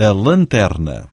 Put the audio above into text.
a lanterna.